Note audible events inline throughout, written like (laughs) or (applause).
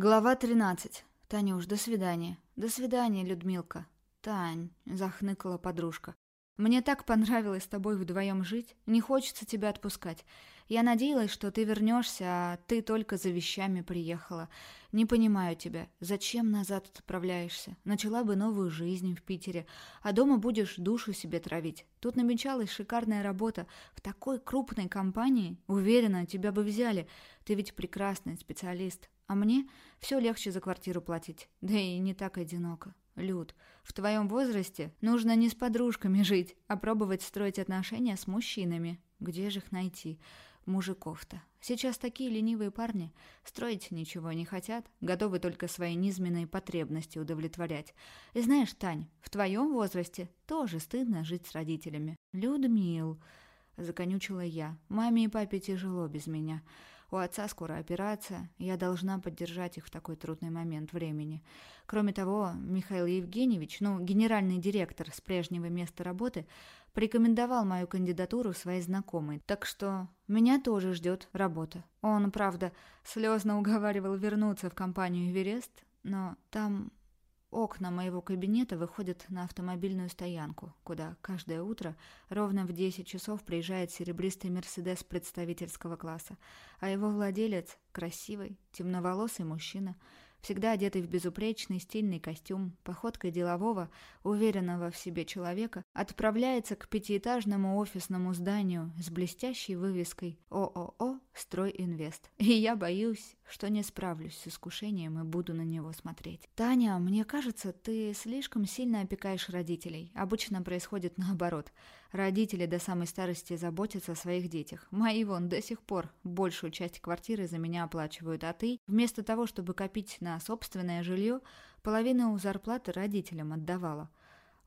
Глава 13. Танюш, до свидания. До свидания, Людмилка. Тань, захныкала подружка. Мне так понравилось с тобой вдвоем жить. Не хочется тебя отпускать. Я надеялась, что ты вернешься, а ты только за вещами приехала. Не понимаю тебя. Зачем назад отправляешься? Начала бы новую жизнь в Питере, а дома будешь душу себе травить. Тут намечалась шикарная работа. В такой крупной компании, уверена, тебя бы взяли. Ты ведь прекрасный специалист. А мне все легче за квартиру платить. Да и не так одиноко. Люд, в твоем возрасте нужно не с подружками жить, а пробовать строить отношения с мужчинами. Где же их найти? Мужиков-то. Сейчас такие ленивые парни. Строить ничего не хотят, готовы только свои низменные потребности удовлетворять. И знаешь, Тань, в твоем возрасте тоже стыдно жить с родителями. Людмил, законючила я, маме и папе тяжело без меня. У отца скоро операция, я должна поддержать их в такой трудный момент времени. Кроме того, Михаил Евгеньевич, ну, генеральный директор с прежнего места работы, порекомендовал мою кандидатуру своей знакомой, так что меня тоже ждет работа. Он, правда, слезно уговаривал вернуться в компанию «Эверест», но там окна моего кабинета выходят на автомобильную стоянку, куда каждое утро ровно в 10 часов приезжает серебристый «Мерседес» представительского класса, а его владелец – красивый, темноволосый мужчина – всегда одетый в безупречный стильный костюм, походкой делового, уверенного в себе человека, отправляется к пятиэтажному офисному зданию с блестящей вывеской ООО «Стройинвест». И я боюсь, что не справлюсь с искушением и буду на него смотреть. «Таня, мне кажется, ты слишком сильно опекаешь родителей. Обычно происходит наоборот. Родители до самой старости заботятся о своих детях. Мои вон до сих пор большую часть квартиры за меня оплачивают, а ты, вместо того, чтобы копить на собственное жилье, половину зарплаты родителям отдавала».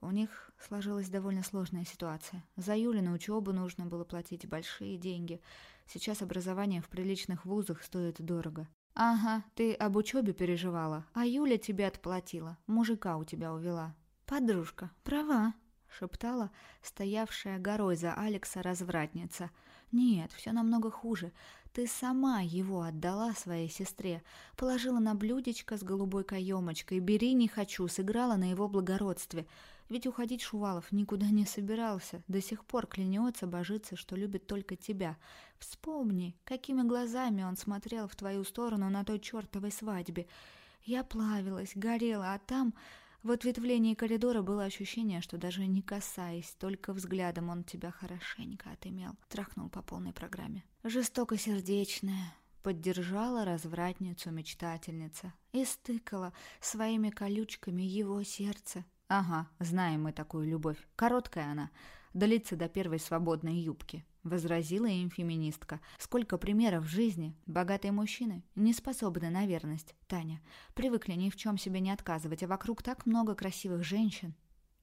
У них сложилась довольно сложная ситуация. За Юли на учебу нужно было платить большие деньги – Сейчас образование в приличных вузах стоит дорого. Ага, ты об учебе переживала, а Юля тебе отплатила, мужика у тебя увела. Подружка, права, шептала стоявшая горой за Алекса развратница. Нет, все намного хуже. Ты сама его отдала своей сестре, положила на блюдечко с голубой каемочкой, бери не хочу, сыграла на его благородстве. Ведь уходить Шувалов никуда не собирался, до сих пор клянется, божится, что любит только тебя. Вспомни, какими глазами он смотрел в твою сторону на той чертовой свадьбе. Я плавилась, горела, а там... В ответвлении коридора было ощущение, что даже не касаясь, только взглядом он тебя хорошенько отымел. Трахнул по полной программе. Жестоко-сердечная, поддержала развратницу мечтательница и стыкала своими колючками его сердце «Ага, знаем мы такую любовь. Короткая она. Длится до первой свободной юбки», — возразила им феминистка. «Сколько примеров в жизни. Богатые мужчины не способны на верность, Таня. Привыкли ни в чем себе не отказывать, а вокруг так много красивых женщин».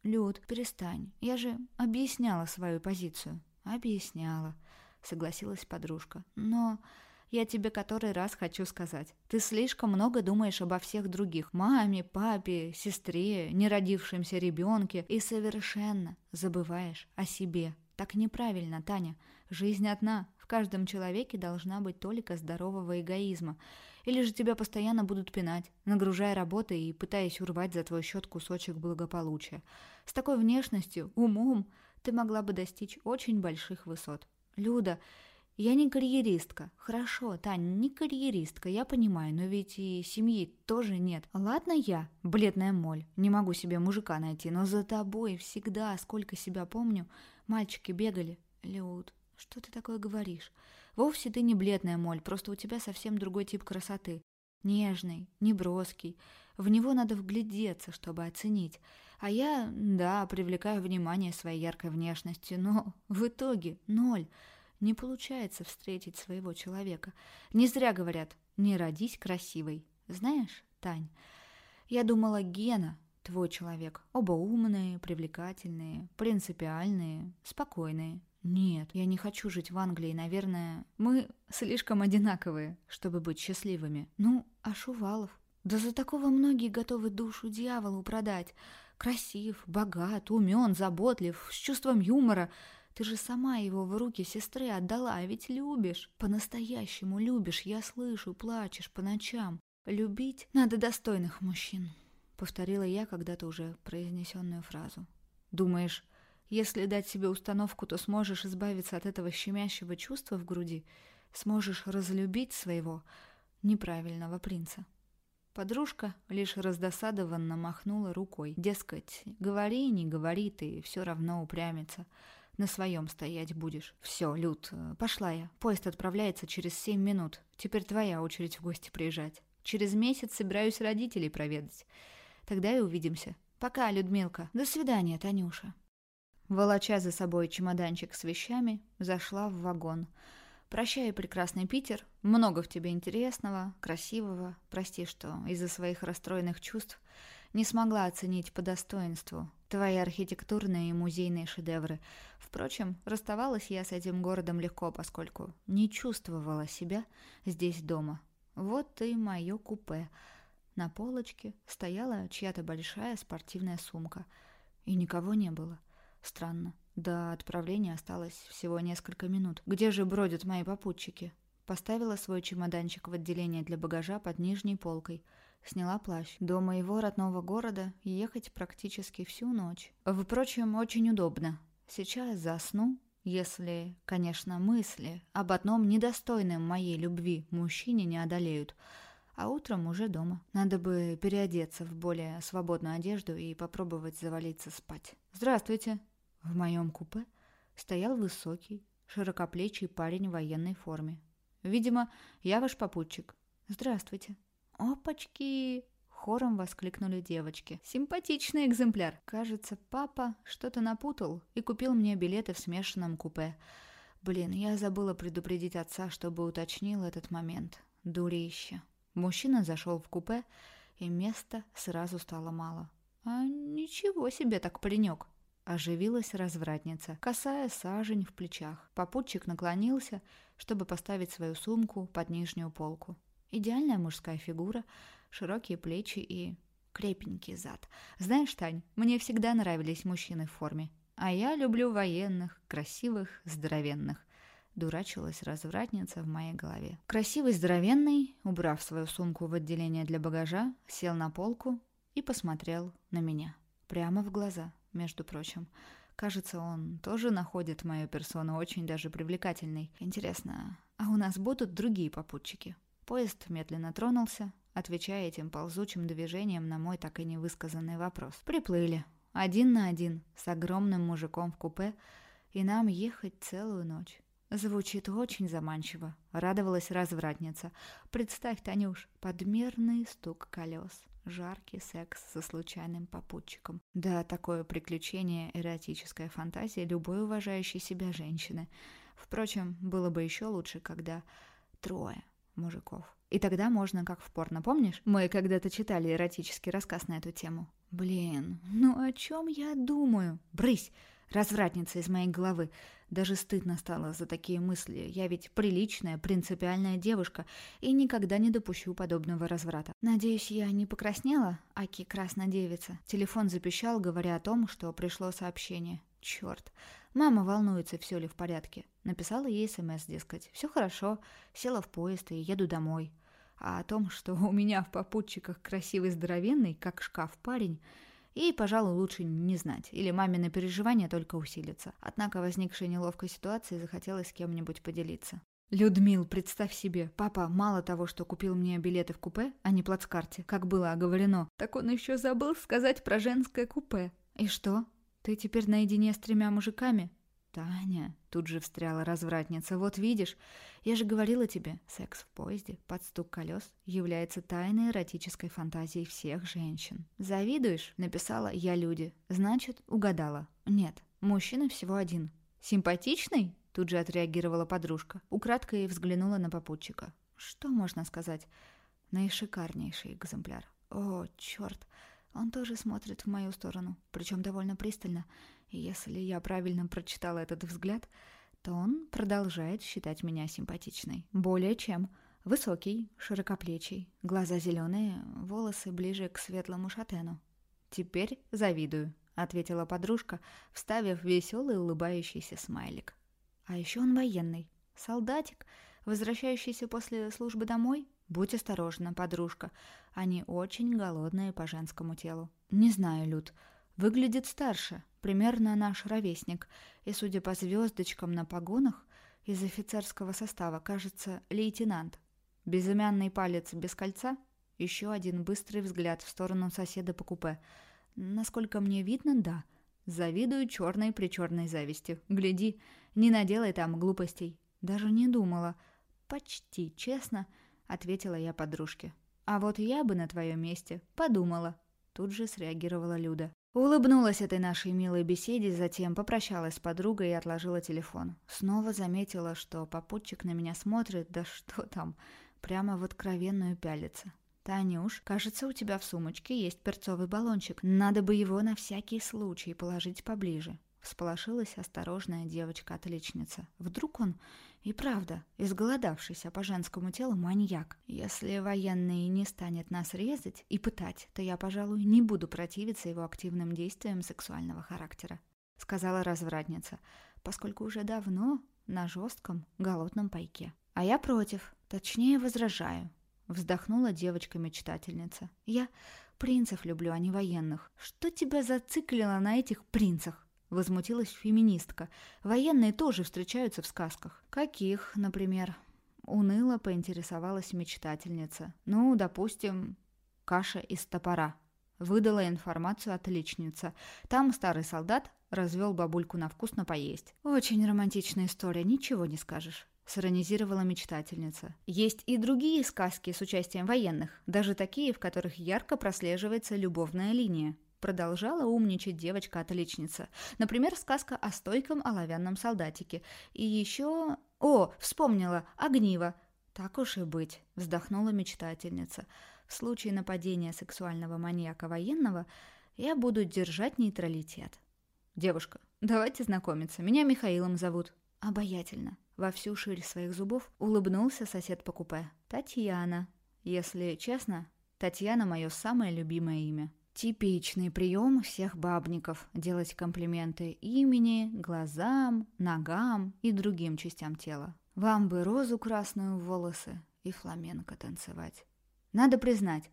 «Люд, перестань. Я же объясняла свою позицию». «Объясняла», — согласилась подружка. «Но...» Я тебе который раз хочу сказать. Ты слишком много думаешь обо всех других. Маме, папе, сестре, неродившемся ребенке. И совершенно забываешь о себе. Так неправильно, Таня. Жизнь одна. В каждом человеке должна быть только здорового эгоизма. Или же тебя постоянно будут пинать, нагружая работой и пытаясь урвать за твой счет кусочек благополучия. С такой внешностью, умом, ты могла бы достичь очень больших высот. Люда, я не карьеристка. Хорошо, Таня, не карьеристка, я понимаю, но ведь и семьи тоже нет. Ладно я, бледная моль, не могу себе мужика найти, но за тобой всегда, сколько себя помню, мальчики бегали. Люд, что ты такое говоришь? Вовсе ты не бледная моль, просто у тебя совсем другой тип красоты. Нежный, неброский. В него надо вглядеться, чтобы оценить. А я, да, привлекаю внимание своей яркой внешностью, но в итоге ноль. Не получается встретить своего человека. Не зря говорят «не родись красивой». Знаешь, Тань, я думала, Гена – твой человек. Оба умные, привлекательные, принципиальные, спокойные. Нет, я не хочу жить в Англии, наверное. Мы слишком одинаковые, чтобы быть счастливыми. Ну, а Шувалов? Да за такого многие готовы душу дьяволу продать. Красив, богат, умен, заботлив, с чувством юмора – ты же сама его в руки сестры отдала, а ведь любишь. По-настоящему любишь, я слышу, плачешь по ночам. Любить надо достойных мужчин, повторила я когда-то уже произнесенную фразу. Думаешь, если дать себе установку, то сможешь избавиться от этого щемящего чувства в груди, сможешь разлюбить своего неправильного принца. Подружка лишь раздосадованно махнула рукой. Дескать, говори, не говори, ты все равно упрямится. На своем стоять будешь. Все, Люд, пошла я. Поезд отправляется через семь минут. Теперь твоя очередь в гости приезжать. Через месяц собираюсь родителей проведать. Тогда и увидимся. Пока, Людмилка. До свидания, Танюша. Волоча за собой чемоданчик с вещами, зашла в вагон. «Прощай, прекрасный Питер. Много в тебе интересного, красивого. Прости, что из-за своих расстроенных чувств не смогла оценить по достоинству твои архитектурные и музейные шедевры. Впрочем, расставалась я с этим городом легко, поскольку не чувствовала себя здесь дома. Вот и мое купе. На полочке стояла чья-то большая спортивная сумка. И никого не было. Странно. До отправления осталось всего несколько минут. Где же бродят мои попутчики? Поставила свой чемоданчик в отделение для багажа под нижней полкой. Сняла плащ. До моего родного города ехать практически всю ночь. Впрочем, очень удобно. Сейчас засну, если, конечно, мысли об одном недостойном моей любви мужчине не одолеют. А утром уже дома. Надо бы переодеться в более свободную одежду и попробовать завалиться спать. «Здравствуйте!» В моем купе стоял высокий, широкоплечий парень в военной форме. Видимо, я ваш попутчик. Здравствуйте. Опачки! Хором воскликнули девочки. Симпатичный экземпляр. Кажется, папа что-то напутал и купил мне билеты в смешанном купе. Блин, я забыла предупредить отца, чтобы уточнил этот момент. Дурище. Мужчина зашел в купе, и места сразу стало мало. А ничего себе так паренек. Оживилась развратница, касая сажень в плечах. Попутчик наклонился, чтобы поставить свою сумку под нижнюю полку. Идеальная мужская фигура, широкие плечи и крепенький зад. Знаешь, Тань, мне всегда нравились мужчины в форме. А я люблю военных, красивых, здоровенных. Дурачилась развратница в моей голове. Красивый, здоровенный, убрав свою сумку в отделение для багажа, сел на полку и посмотрел на меня. Прямо в глаза между прочим. Кажется, он тоже находит мою персону очень даже привлекательной. Интересно, а у нас будут другие попутчики? Поезд медленно тронулся, отвечая этим ползучим движением на мой так и невысказанный вопрос. Приплыли. Один на один, с огромным мужиком в купе, и нам ехать целую ночь. Звучит очень заманчиво, радовалась развратница. Представь, Танюш, подмерный стук колес жаркий секс со случайным попутчиком. Да, такое приключение, эротическая фантазия любой уважающей себя женщины. Впрочем, было бы еще лучше, когда трое мужиков. И тогда можно, как в порно, помнишь? Мы когда-то читали эротический рассказ на эту тему. Блин, ну о чем я думаю? Брысь! Развратница из моей головы. Даже стыдно стало за такие мысли. Я ведь приличная, принципиальная девушка и никогда не допущу подобного разврата. Надеюсь, я не покраснела, Аки краснодевица. Телефон запищал, говоря о том, что пришло сообщение. Черт. Мама волнуется, все ли в порядке. Написала ей смс, дескать. Все хорошо. Села в поезд и еду домой. А о том, что у меня в попутчиках красивый здоровенный, как шкаф парень, и, пожалуй, лучше не знать, или мамины переживания только усилятся. Однако возникшей неловкой ситуации захотелось с кем-нибудь поделиться. «Людмил, представь себе, папа мало того, что купил мне билеты в купе, а не плацкарте, как было оговорено, так он еще забыл сказать про женское купе. И что? Ты теперь наедине с тремя мужиками? «Таня», — тут же встряла развратница, — «вот видишь, я же говорила тебе, секс в поезде под стук колес является тайной эротической фантазией всех женщин». «Завидуешь?» — написала «Я люди». «Значит, угадала». «Нет, мужчина всего один». «Симпатичный?» — тут же отреагировала подружка. Украдкой взглянула на попутчика. «Что можно сказать?» «Наишикарнейший экземпляр». «О, черт!» Он тоже смотрит в мою сторону, причем довольно пристально. И если я правильно прочитала этот взгляд, то он продолжает считать меня симпатичной. Более чем. Высокий, широкоплечий, глаза зеленые, волосы ближе к светлому шатену. «Теперь завидую», — ответила подружка, вставив веселый улыбающийся смайлик. «А еще он военный. Солдатик, возвращающийся после службы домой? Будь осторожна, подружка. Они очень голодные по женскому телу. Не знаю, Люд. Выглядит старше, примерно наш ровесник. И, судя по звездочкам на погонах, из офицерского состава, кажется, лейтенант. Безымянный палец без кольца. Еще один быстрый взгляд в сторону соседа по купе. Насколько мне видно, да. Завидую черной при черной зависти. Гляди, не наделай там глупостей. Даже не думала. Почти честно, ответила я подружке. А вот я бы на твоем месте подумала. Тут же среагировала Люда. Улыбнулась этой нашей милой беседе, затем попрощалась с подругой и отложила телефон. Снова заметила, что попутчик на меня смотрит, да что там, прямо в откровенную пялится. «Танюш, кажется, у тебя в сумочке есть перцовый баллончик. Надо бы его на всякий случай положить поближе». Всполошилась осторожная девочка-отличница. Вдруг он и правда изголодавшийся по женскому телу маньяк. Если военный не станет нас резать и пытать, то я, пожалуй, не буду противиться его активным действиям сексуального характера, сказала развратница, поскольку уже давно на жестком голодном пайке. А я против, точнее возражаю. Вздохнула девочка-мечтательница. Я принцев люблю, а не военных. Что тебя зациклило на этих принцах? Возмутилась феминистка. Военные тоже встречаются в сказках. Каких, например? Уныло поинтересовалась мечтательница. Ну, допустим, каша из топора. Выдала информацию отличница. Там старый солдат развел бабульку на вкусно поесть. Очень романтичная история, ничего не скажешь. Сиронизировала мечтательница. Есть и другие сказки с участием военных, даже такие, в которых ярко прослеживается любовная линия. Продолжала умничать девочка-отличница. Например, сказка о стойком оловянном солдатике. И еще... О, вспомнила, огниво. Так уж и быть, вздохнула мечтательница. В случае нападения сексуального маньяка военного я буду держать нейтралитет. Девушка, давайте знакомиться. Меня Михаилом зовут. Обаятельно. Во всю ширь своих зубов улыбнулся сосед по купе. Татьяна. Если честно, Татьяна мое самое любимое имя. Типичный прием всех бабников – делать комплименты имени, глазам, ногам и другим частям тела. Вам бы розу красную в волосы и фламенко танцевать. Надо признать,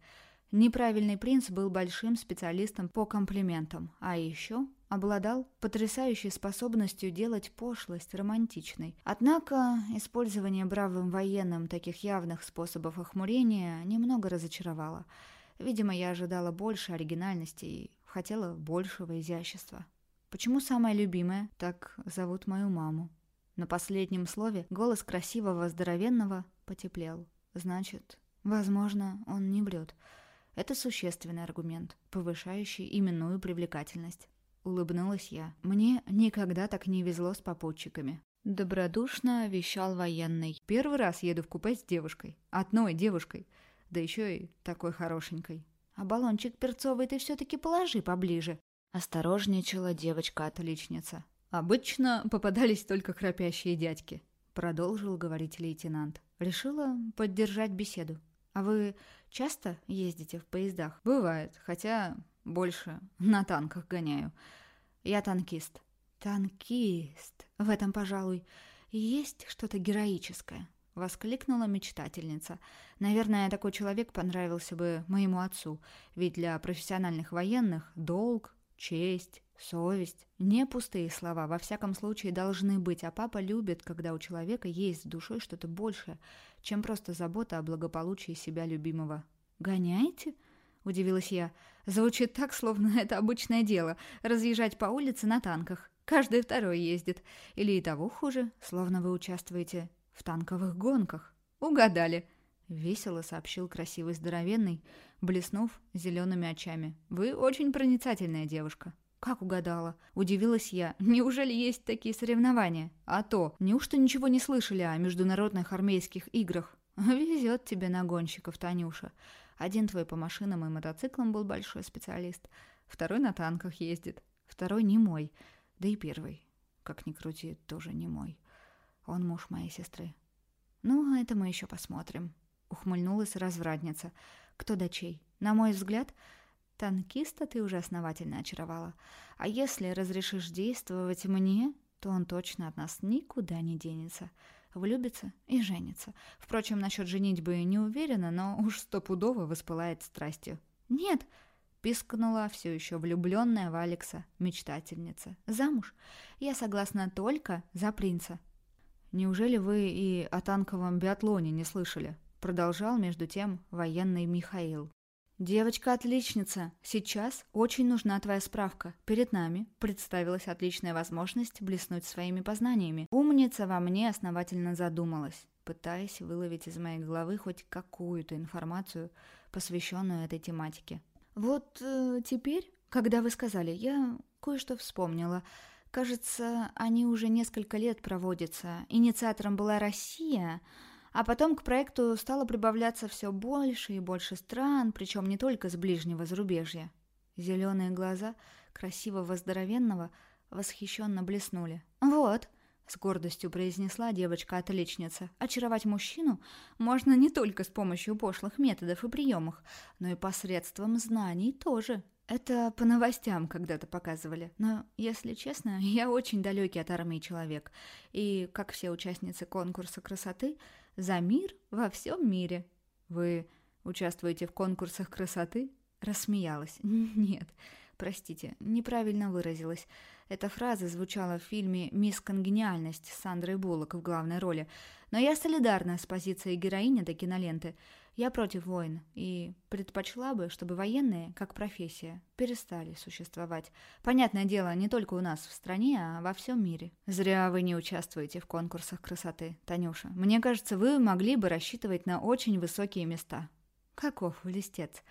неправильный принц был большим специалистом по комплиментам, а еще обладал потрясающей способностью делать пошлость романтичной. Однако использование бравым военным таких явных способов охмурения немного разочаровало – Видимо, я ожидала больше оригинальности и хотела большего изящества. Почему самая любимая? Так зовут мою маму. На последнем слове голос красивого здоровенного потеплел. Значит, возможно, он не врет. Это существенный аргумент, повышающий именную привлекательность. Улыбнулась я. Мне никогда так не везло с попутчиками. Добродушно вещал военный. Первый раз еду в купе с девушкой. Одной девушкой да еще и такой хорошенькой. А баллончик перцовый ты все-таки положи поближе. Осторожничала девочка-отличница. Обычно попадались только храпящие дядьки. Продолжил говорить лейтенант. Решила поддержать беседу. А вы часто ездите в поездах? Бывает, хотя больше на танках гоняю. Я танкист. Танкист. В этом, пожалуй, есть что-то героическое. — воскликнула мечтательница. «Наверное, такой человек понравился бы моему отцу, ведь для профессиональных военных долг, честь, совесть — не пустые слова, во всяком случае должны быть, а папа любит, когда у человека есть в душе что-то большее, чем просто забота о благополучии себя любимого. «Гоняете?» — удивилась я. «Звучит так, словно (laughs) это обычное дело — разъезжать по улице на танках. Каждый второй ездит. Или и того хуже, словно вы участвуете в танковых гонках. Угадали. Весело сообщил красивый здоровенный, блеснув зелеными очами. Вы очень проницательная девушка. «Как угадала?» Удивилась я. «Неужели есть такие соревнования?» «А то! Неужто ничего не слышали о международных армейских играх?» «Везет тебе на гонщиков, Танюша. Один твой по машинам и мотоциклам был большой специалист, второй на танках ездит, второй не мой, да и первый, как ни крути, тоже не мой. Он муж моей сестры. Ну, это мы еще посмотрим. Ухмыльнулась развратница. Кто да чей? На мой взгляд, танкиста ты уже основательно очаровала. А если разрешишь действовать мне, то он точно от нас никуда не денется. влюбится и женится. Впрочем, насчет женитьбы не уверена, но уж стопудово воспылает страстью. «Нет!» — пискнула все еще влюбленная в Алекса мечтательница. «Замуж. Я согласна только за принца». «Неужели вы и о танковом биатлоне не слышали?» Продолжал между тем военный Михаил. «Девочка-отличница, сейчас очень нужна твоя справка. Перед нами представилась отличная возможность блеснуть своими познаниями. Умница во мне основательно задумалась, пытаясь выловить из моей головы хоть какую-то информацию, посвященную этой тематике. Вот э, теперь, когда вы сказали, я кое-что вспомнила. Кажется, они уже несколько лет проводятся. Инициатором была Россия, а потом к проекту стало прибавляться все больше и больше стран, причем не только с ближнего зарубежья. Зеленые глаза красивого здоровенного восхищенно блеснули. «Вот», — с гордостью произнесла девочка-отличница, «очаровать мужчину можно не только с помощью пошлых методов и приемов, но и посредством знаний тоже». Это по новостям когда-то показывали. Но, если честно, (laughs) я очень далекий от армии человек. И, как все участницы конкурса красоты, за мир во всем мире. Вы участвуете в конкурсах красоты? Рассмеялась. (laughs) Нет, простите, неправильно выразилась. Эта фраза звучала в фильме «Мисс Конгениальность» с Сандрой Буллок в главной роли. Но я солидарна с позицией героини этой киноленты – я против войн и предпочла бы, чтобы военные, как профессия, перестали существовать. Понятное дело, не только у нас в стране, а во всем мире. Зря вы не участвуете в конкурсах красоты, Танюша. Мне кажется, вы могли бы рассчитывать на очень высокие места. Каков листец.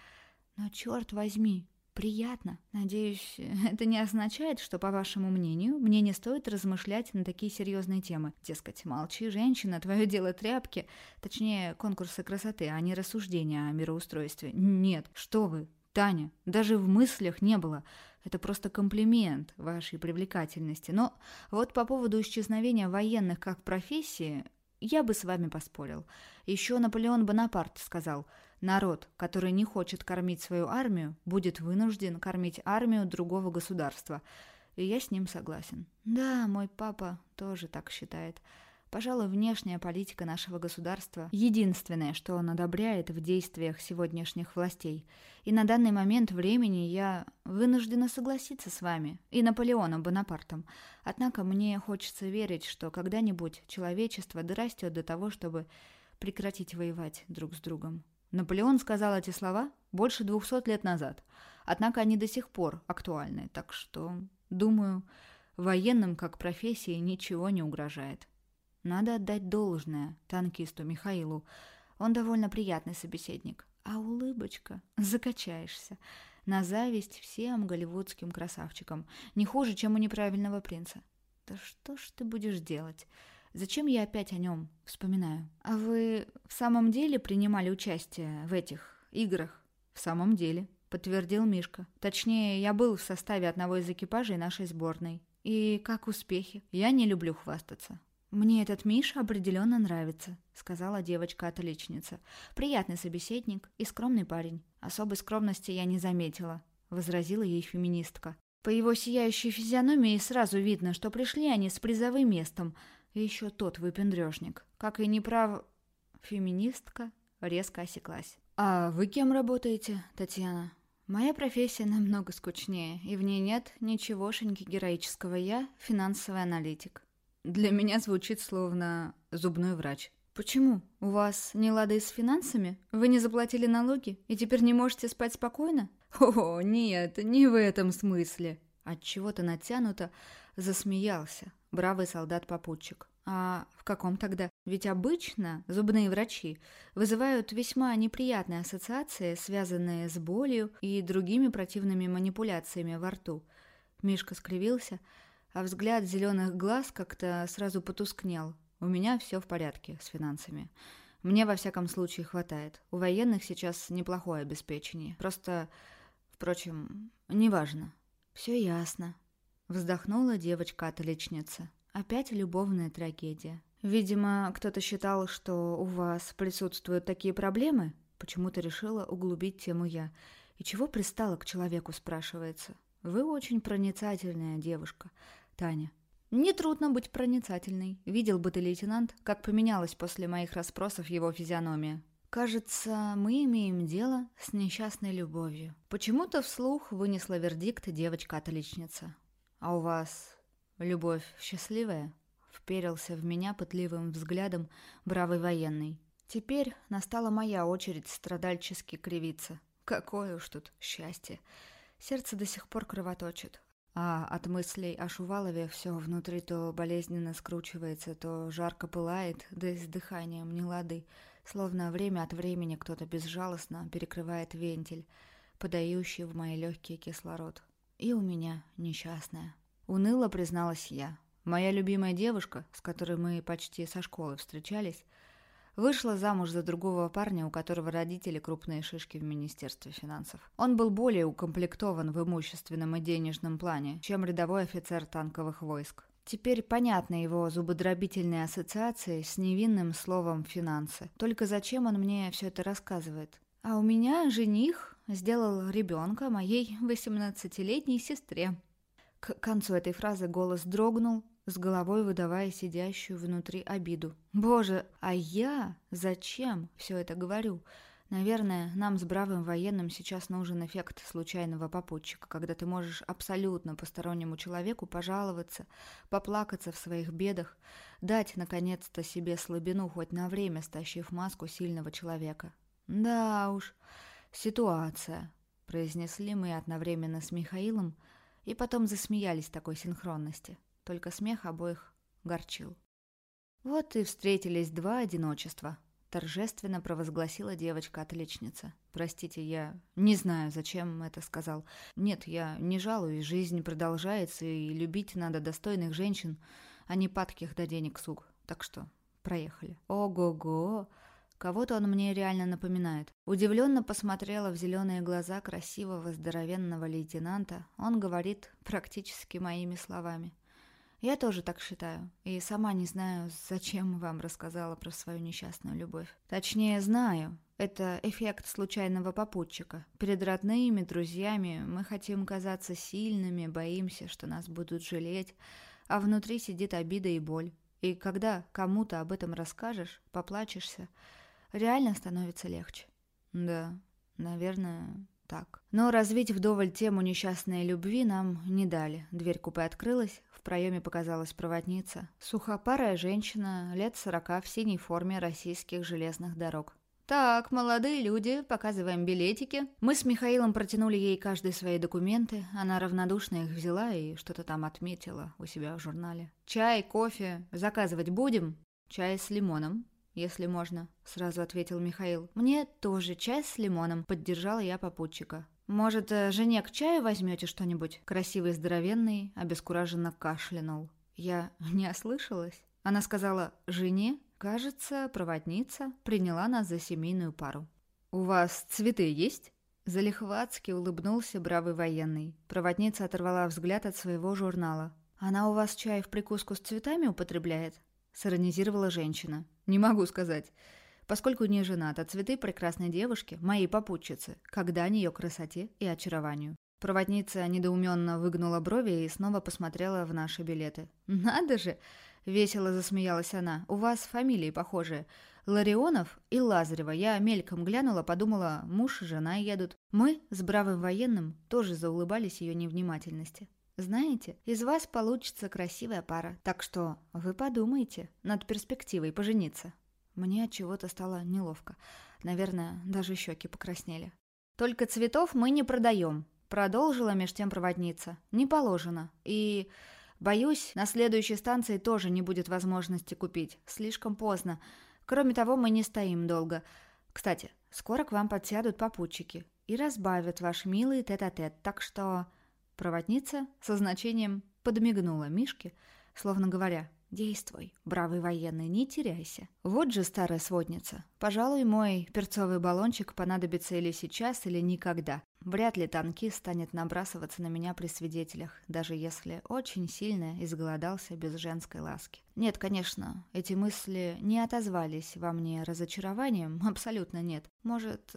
Но черт возьми, Приятно. Надеюсь, (laughs) это не означает, что, по вашему мнению, мне не стоит размышлять на такие серьезные темы. Дескать, молчи, женщина, твое дело тряпки. Точнее, конкурсы красоты, а не рассуждения о мироустройстве. Нет, что вы, Таня, даже в мыслях не было. Это просто комплимент вашей привлекательности. Но вот по поводу исчезновения военных как профессии, я бы с вами поспорил. Еще Наполеон Бонапарт сказал – Народ, который не хочет кормить свою армию, будет вынужден кормить армию другого государства. И я с ним согласен. Да, мой папа тоже так считает. Пожалуй, внешняя политика нашего государства – единственное, что он одобряет в действиях сегодняшних властей. И на данный момент времени я вынуждена согласиться с вами и Наполеоном Бонапартом. Однако мне хочется верить, что когда-нибудь человечество дорастет до того, чтобы прекратить воевать друг с другом. Наполеон сказал эти слова больше двухсот лет назад, однако они до сих пор актуальны, так что, думаю, военным как профессии ничего не угрожает. Надо отдать должное танкисту Михаилу. Он довольно приятный собеседник. А улыбочка? (laughs) Закачаешься. На зависть всем голливудским красавчикам. Не хуже, чем у неправильного принца. Да что ж ты будешь делать? Зачем я опять о нем вспоминаю? А вы в самом деле принимали участие в этих играх? В самом деле, подтвердил Мишка. Точнее, я был в составе одного из экипажей нашей сборной. И как успехи? Я не люблю хвастаться. «Мне этот Миша определенно нравится», — сказала девочка-отличница. «Приятный собеседник и скромный парень. Особой скромности я не заметила», — возразила ей феминистка. По его сияющей физиономии сразу видно, что пришли они с призовым местом, и еще тот выпендрежник. Как и неправ... Феминистка резко осеклась. «А вы кем работаете, Татьяна?» «Моя профессия намного скучнее, и в ней нет ничегошеньки героического. Я финансовый аналитик». Для меня звучит словно зубной врач. «Почему? У вас не лады с финансами? Вы не заплатили налоги и теперь не можете спать спокойно?» «О, нет, не в этом смысле!» Отчего-то натянуто засмеялся, бравый солдат-попутчик. А в каком тогда? Ведь обычно зубные врачи вызывают весьма неприятные ассоциации, связанные с болью и другими противными манипуляциями во рту. Мишка скривился, а взгляд зеленых глаз как-то сразу потускнел. У меня все в порядке с финансами. Мне, во всяком случае, хватает. У военных сейчас неплохое обеспечение. Просто, впрочем, неважно. Все ясно. Вздохнула девочка-отличница. Опять любовная трагедия. Видимо, кто-то считал, что у вас присутствуют такие проблемы. Почему-то решила углубить тему я. И чего пристала к человеку, спрашивается. Вы очень проницательная девушка, Таня. Нетрудно быть проницательной. Видел бы ты, лейтенант, как поменялась после моих расспросов его физиономия. Кажется, мы имеем дело с несчастной любовью. Почему-то вслух вынесла вердикт девочка-отличница. А у вас любовь счастливая? Вперился в меня пытливым взглядом бравый военный. Теперь настала моя очередь страдальчески кривиться. Какое уж тут счастье. Сердце до сих пор кровоточит. А от мыслей о Шувалове все внутри то болезненно скручивается, то жарко пылает, да и с дыханием не лады, словно время от времени кто-то безжалостно перекрывает вентиль, подающий в мои легкие кислород. И у меня несчастная. Уныло призналась я. Моя любимая девушка, с которой мы почти со школы встречались, Вышла замуж за другого парня, у которого родители крупные шишки в Министерстве финансов. Он был более укомплектован в имущественном и денежном плане, чем рядовой офицер танковых войск. Теперь понятны его зубодробительные ассоциации с невинным словом «финансы». Только зачем он мне все это рассказывает? А у меня жених сделал ребенка моей 18-летней сестре. К концу этой фразы голос дрогнул, с головой выдавая сидящую внутри обиду. «Боже, а я зачем все это говорю?» Наверное, нам с бравым военным сейчас нужен эффект случайного попутчика, когда ты можешь абсолютно постороннему человеку пожаловаться, поплакаться в своих бедах, дать, наконец-то, себе слабину, хоть на время стащив маску сильного человека. «Да уж, ситуация», — произнесли мы одновременно с Михаилом, и потом засмеялись такой синхронности только смех обоих горчил. «Вот и встретились два одиночества», — торжественно провозгласила девочка-отличница. «Простите, я не знаю, зачем это сказал. Нет, я не жалуюсь, жизнь продолжается, и любить надо достойных женщин, а не падких до денег сук. Так что, проехали». «Ого-го!» Кого-то он мне реально напоминает. Удивленно посмотрела в зеленые глаза красивого здоровенного лейтенанта. Он говорит практически моими словами. Я тоже так считаю. И сама не знаю, зачем вам рассказала про свою несчастную любовь. Точнее, знаю. Это эффект случайного попутчика. Перед родными, друзьями мы хотим казаться сильными, боимся, что нас будут жалеть, а внутри сидит обида и боль. И когда кому-то об этом расскажешь, поплачешься, реально становится легче. Да, наверное, так. Но развить вдоволь тему несчастной любви нам не дали. Дверь купе открылась, в проеме показалась проводница. Сухопарая женщина, лет сорока, в синей форме российских железных дорог. «Так, молодые люди, показываем билетики». Мы с Михаилом протянули ей каждый свои документы. Она равнодушно их взяла и что-то там отметила у себя в журнале. «Чай, кофе. Заказывать будем?» «Чай с лимоном», если можно», — сразу ответил Михаил. «Мне тоже чай с лимоном», — поддержала я попутчика. «Может, э, жене к чаю возьмете что-нибудь?» Красивый здоровенный обескураженно кашлянул. Я (laughs) не ослышалась. Она сказала «жене». Кажется, проводница приняла нас за семейную пару. «У вас цветы есть?» Залихватски улыбнулся бравый военный. Проводница оторвала взгляд от своего журнала. «Она у вас чай в прикуску с цветами употребляет?» Сиронизировала женщина. «Не могу сказать. Поскольку не женат, а цветы прекрасной девушки – моей попутчицы, дань ее красоте и очарованию». Проводница недоуменно выгнула брови и снова посмотрела в наши билеты. «Надо же!» – весело засмеялась она. «У вас фамилии похожие. Ларионов и Лазарева. Я мельком глянула, подумала, муж и жена едут. Мы с бравым военным тоже заулыбались ее невнимательности. Знаете, из вас получится красивая пара, так что вы подумайте над перспективой пожениться. Мне от чего-то стало неловко. Наверное, даже щеки покраснели. Только цветов мы не продаем, продолжила меж тем проводница. Не положено. И боюсь, на следующей станции тоже не будет возможности купить. Слишком поздно. Кроме того, мы не стоим долго. Кстати, скоро к вам подсядут попутчики и разбавят ваш милый тет-а-тет, -тет, так что Проводница со значением подмигнула Мишке, словно говоря «Действуй, бравый военный, не теряйся». Вот же старая сводница. Пожалуй, мой перцовый баллончик понадобится или сейчас, или никогда. Вряд ли танкист станет набрасываться на меня при свидетелях, даже если очень сильно изголодался без женской ласки. Нет, конечно, эти мысли не отозвались во мне разочарованием, абсолютно нет. Может,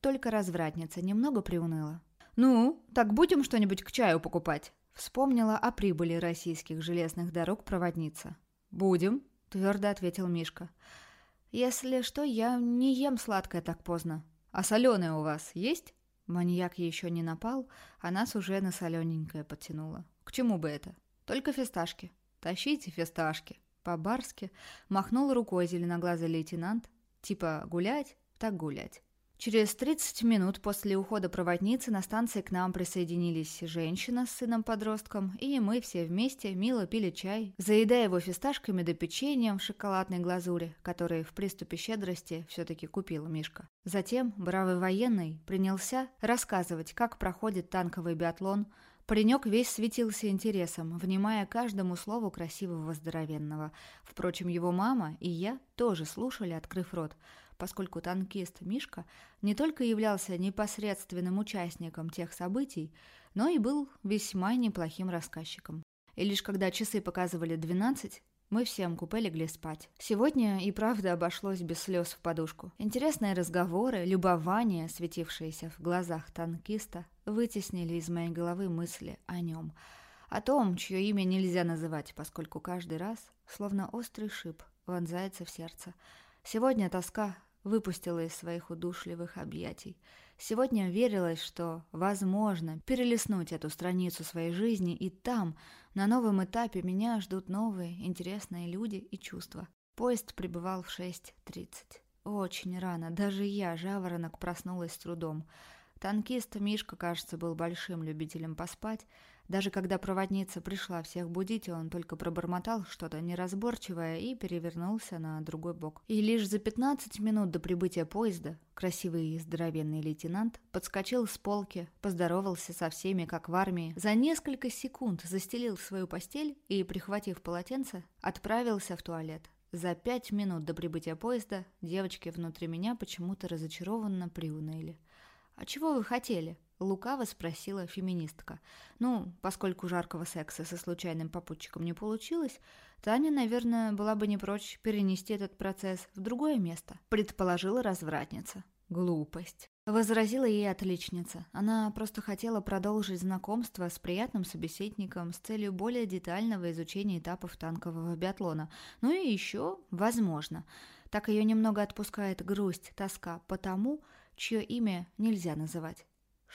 только развратница немного приуныла. «Ну, так будем что-нибудь к чаю покупать?» Вспомнила о прибыли российских железных дорог проводница. «Будем», — твердо ответил Мишка. «Если что, я не ем сладкое так поздно. А соленое у вас есть?» Маньяк еще не напал, а нас уже на солененькое подтянуло. «К чему бы это? Только фисташки. Тащите фисташки». По-барски махнул рукой зеленоглазый лейтенант. Типа гулять, так гулять. Через 30 минут после ухода проводницы на станции к нам присоединились женщина с сыном-подростком, и мы все вместе мило пили чай, заедая его фисташками да печеньем в шоколадной глазури, который в приступе щедрости все-таки купил Мишка. Затем бравый военный принялся рассказывать, как проходит танковый биатлон, Паренек весь светился интересом, внимая каждому слову красивого здоровенного. Впрочем, его мама и я тоже слушали, открыв рот – поскольку танкист Мишка не только являлся непосредственным участником тех событий, но и был весьма неплохим рассказчиком. И лишь когда часы показывали 12, мы всем купе легли спать. Сегодня и правда обошлось без слез в подушку. Интересные разговоры, любование, светившиеся в глазах танкиста, вытеснили из моей головы мысли о нем. О том, чье имя нельзя называть, поскольку каждый раз, словно острый шип, вонзается в сердце. Сегодня тоска выпустила из своих удушливых объятий. Сегодня верилось, что возможно перелистнуть эту страницу своей жизни, и там, на новом этапе, меня ждут новые, интересные люди и чувства. Поезд прибывал в 6.30. Очень рано, даже я, жаворонок, проснулась с трудом. Танкист Мишка, кажется, был большим любителем поспать, даже когда проводница пришла всех будить, он только пробормотал что-то неразборчивое и перевернулся на другой бок. И лишь за 15 минут до прибытия поезда красивый и здоровенный лейтенант подскочил с полки, поздоровался со всеми, как в армии, за несколько секунд застелил свою постель и, прихватив полотенце, отправился в туалет. За пять минут до прибытия поезда девочки внутри меня почему-то разочарованно приуныли. «А чего вы хотели?» — лукаво спросила феминистка. Ну, поскольку жаркого секса со случайным попутчиком не получилось, Таня, наверное, была бы не прочь перенести этот процесс в другое место, предположила развратница. Глупость. Возразила ей отличница. Она просто хотела продолжить знакомство с приятным собеседником с целью более детального изучения этапов танкового биатлона. Ну и еще, возможно, так ее немного отпускает грусть, тоска по тому, чье имя нельзя называть.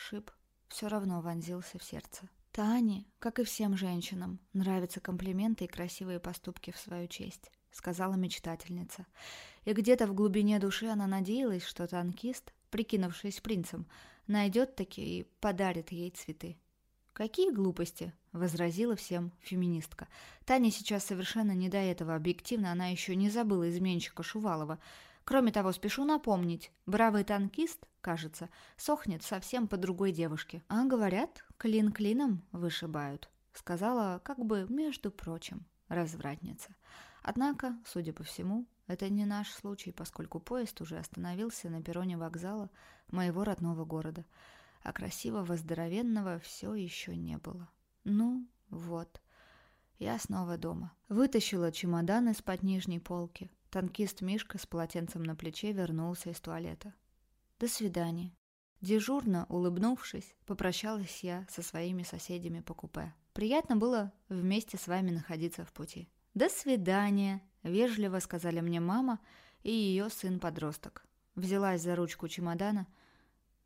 Шип все равно вонзился в сердце. Тане, как и всем женщинам, нравятся комплименты и красивые поступки в свою честь, сказала мечтательница. И где-то в глубине души она надеялась, что танкист, прикинувшись принцем, найдет таки и подарит ей цветы. «Какие глупости!» — возразила всем феминистка. Таня сейчас совершенно не до этого. Объективно она еще не забыла изменщика Шувалова. Кроме того, спешу напомнить, бравый танкист, кажется, сохнет совсем по другой девушке. А говорят, клин клином вышибают, сказала, как бы, между прочим, развратница. Однако, судя по всему, это не наш случай, поскольку поезд уже остановился на перроне вокзала моего родного города, а красивого здоровенного все еще не было. Ну, вот. Я снова дома. Вытащила чемодан из-под нижней полки, Танкист Мишка с полотенцем на плече вернулся из туалета. «До свидания». Дежурно, улыбнувшись, попрощалась я со своими соседями по купе. Приятно было вместе с вами находиться в пути. «До свидания», — вежливо сказали мне мама и ее сын-подросток. Взялась за ручку чемодана.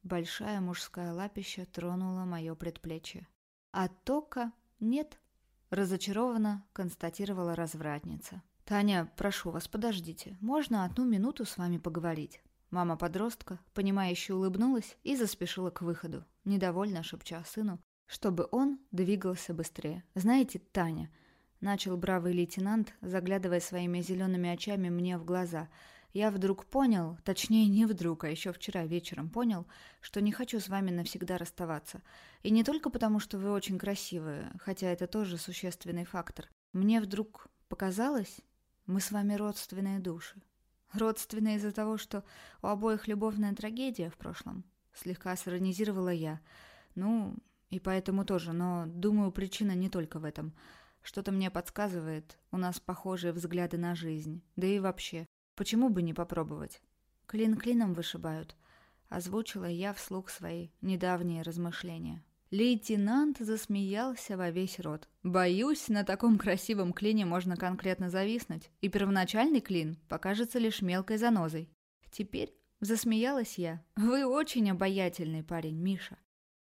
Большая мужская лапища тронула мое предплечье. «А тока нет», — разочарованно констатировала развратница. «Таня, прошу вас, подождите. Можно одну минуту с вами поговорить?» Мама подростка, понимающе улыбнулась и заспешила к выходу, недовольно шепча сыну, чтобы он двигался быстрее. «Знаете, Таня...» — начал бравый лейтенант, заглядывая своими зелеными очами мне в глаза. «Я вдруг понял, точнее не вдруг, а еще вчера вечером понял, что не хочу с вами навсегда расставаться. И не только потому, что вы очень красивые, хотя это тоже существенный фактор. Мне вдруг показалось, мы с вами родственные души. Родственные из-за того, что у обоих любовная трагедия в прошлом. Слегка сиронизировала я. Ну, и поэтому тоже, но, думаю, причина не только в этом. Что-то мне подсказывает, у нас похожие взгляды на жизнь. Да и вообще, почему бы не попробовать? Клин клином вышибают. Озвучила я вслух свои недавние размышления. Лейтенант засмеялся во весь рот. «Боюсь, на таком красивом клине можно конкретно зависнуть, и первоначальный клин покажется лишь мелкой занозой. Теперь засмеялась я. Вы очень обаятельный парень, Миша».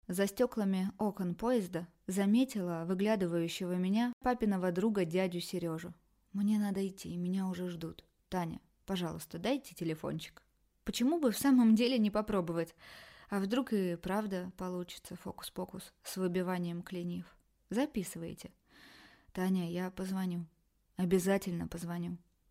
За стеклами окон поезда заметила выглядывающего меня папиного друга дядю Сережу. «Мне надо идти, меня уже ждут. Таня, пожалуйста, дайте телефончик». «Почему бы в самом деле не попробовать?» А вдруг и правда получится фокус-покус с выбиванием клиньев? Записывайте. Таня, я позвоню. Обязательно позвоню.